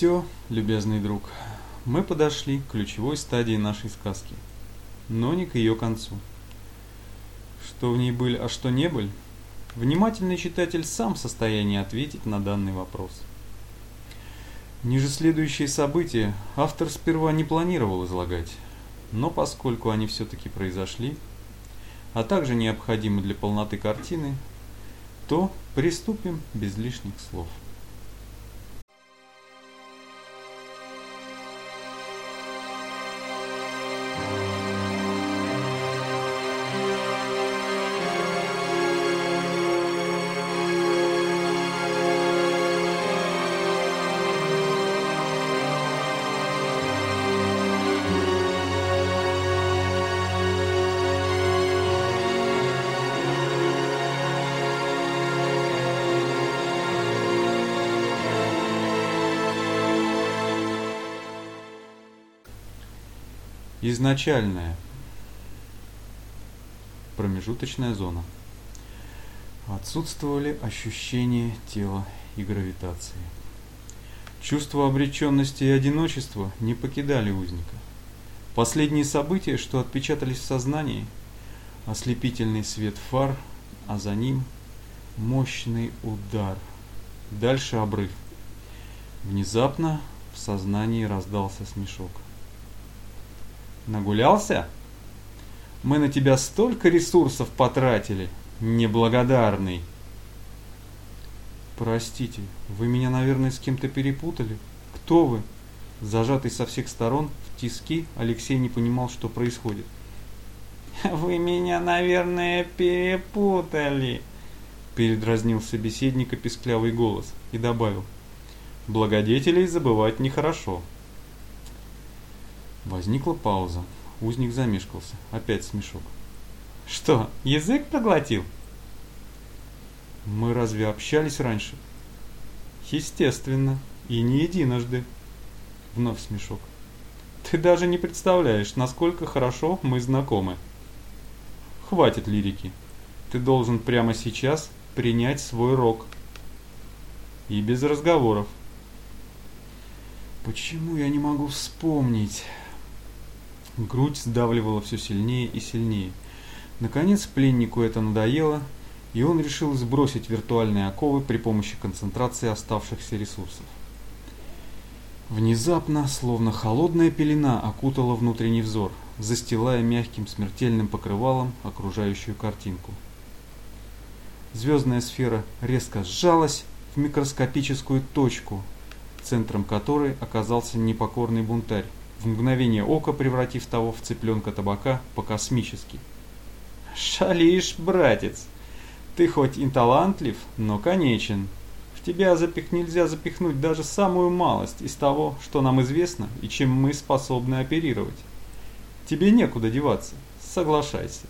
все, любезный друг, мы подошли к ключевой стадии нашей сказки, но не к ее концу. Что в ней были, а что не были, внимательный читатель сам в состоянии ответить на данный вопрос. Ниже следующие события автор сперва не планировал излагать, но поскольку они все-таки произошли, а также необходимы для полноты картины, то приступим без лишних слов. Изначальная промежуточная зона. Отсутствовали ощущения тела и гравитации. Чувство обреченности и одиночества не покидали узника. Последние события, что отпечатались в сознании, ослепительный свет фар, а за ним мощный удар. Дальше обрыв. Внезапно в сознании раздался смешок. Нагулялся? Мы на тебя столько ресурсов потратили, неблагодарный. Простите, вы меня, наверное, с кем-то перепутали. Кто вы? Зажатый со всех сторон в тиски, Алексей не понимал, что происходит. Вы меня, наверное, перепутали. Передразнил собеседника песклявый голос и добавил. Благодетелей забывать нехорошо. Возникла пауза. Узник замешкался. Опять смешок. Что, язык проглотил? Мы разве общались раньше? Естественно, и не единожды. Вновь смешок. Ты даже не представляешь, насколько хорошо мы знакомы. Хватит лирики. Ты должен прямо сейчас принять свой рок. И без разговоров. Почему я не могу вспомнить? Грудь сдавливала все сильнее и сильнее. Наконец пленнику это надоело, и он решил сбросить виртуальные оковы при помощи концентрации оставшихся ресурсов. Внезапно, словно холодная пелена, окутала внутренний взор, застилая мягким смертельным покрывалом окружающую картинку. Звездная сфера резко сжалась в микроскопическую точку, центром которой оказался непокорный бунтарь, в мгновение ока превратив того в цыпленка табака по-космически. «Шалишь, братец! Ты хоть и талантлив, но конечен. В тебя запих нельзя запихнуть даже самую малость из того, что нам известно и чем мы способны оперировать. Тебе некуда деваться, соглашайся».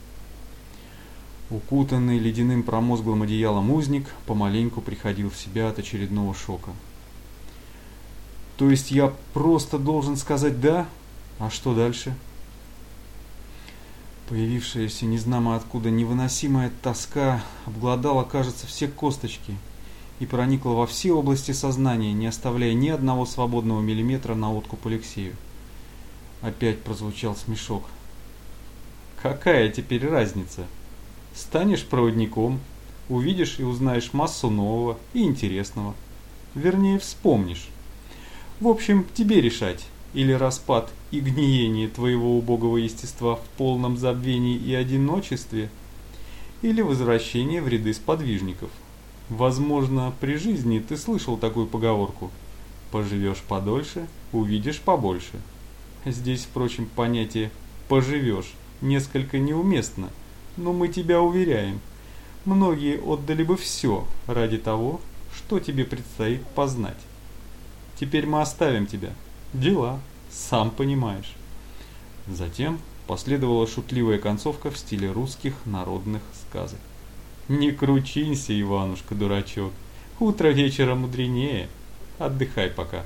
Укутанный ледяным промозглым одеялом узник помаленьку приходил в себя от очередного шока. То есть я просто должен сказать «да», а что дальше? Появившаяся незнамо откуда невыносимая тоска обглодала, кажется, все косточки и проникла во все области сознания, не оставляя ни одного свободного миллиметра на откуп Алексею. Опять прозвучал смешок. Какая теперь разница? Станешь проводником, увидишь и узнаешь массу нового и интересного. Вернее, вспомнишь. В общем, тебе решать, или распад и гниение твоего убогого естества в полном забвении и одиночестве, или возвращение в ряды сподвижников. Возможно, при жизни ты слышал такую поговорку «поживешь подольше, увидишь побольше». Здесь, впрочем, понятие «поживешь» несколько неуместно, но мы тебя уверяем, многие отдали бы все ради того, что тебе предстоит познать. Теперь мы оставим тебя. Дела, сам понимаешь. Затем последовала шутливая концовка в стиле русских народных сказок. Не кручинься, Иванушка, дурачок. Утро вечера мудренее. Отдыхай пока.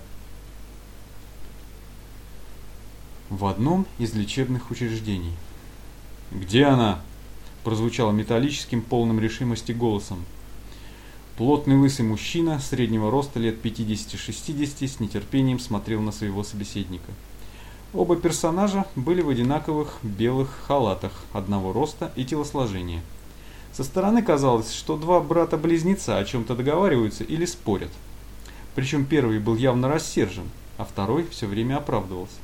В одном из лечебных учреждений. «Где она?» – прозвучало металлическим, полным решимости голосом. Плотный лысый мужчина, среднего роста лет 50-60, с нетерпением смотрел на своего собеседника. Оба персонажа были в одинаковых белых халатах одного роста и телосложения. Со стороны казалось, что два брата-близнеца о чем-то договариваются или спорят. Причем первый был явно рассержен, а второй все время оправдывался.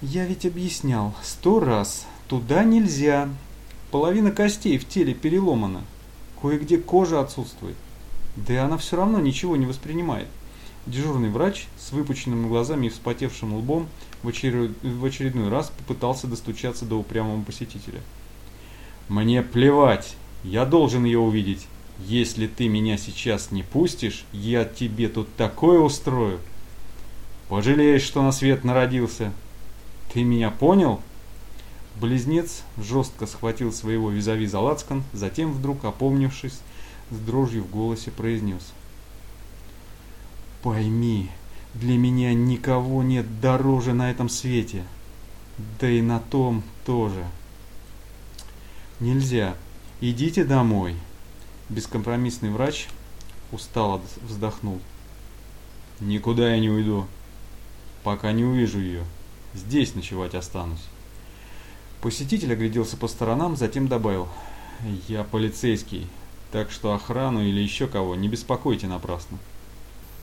«Я ведь объяснял сто раз, туда нельзя. Половина костей в теле переломана, Кое-где кожа отсутствует. Да и она все равно ничего не воспринимает. Дежурный врач с выпученными глазами и вспотевшим лбом в, в очередной раз попытался достучаться до упрямого посетителя. «Мне плевать, я должен ее увидеть. Если ты меня сейчас не пустишь, я тебе тут такое устрою. Пожалеешь, что на свет народился. Ты меня понял?» Близнец жестко схватил своего визави за лацкан, затем вдруг, опомнившись, с дрожью в голосе произнес. «Пойми, для меня никого нет дороже на этом свете, да и на том тоже. Нельзя, идите домой». Бескомпромиссный врач устало вздохнул. «Никуда я не уйду, пока не увижу ее. Здесь ночевать останусь». Посетитель огляделся по сторонам, затем добавил. «Я полицейский, так что охрану или еще кого не беспокойте напрасно».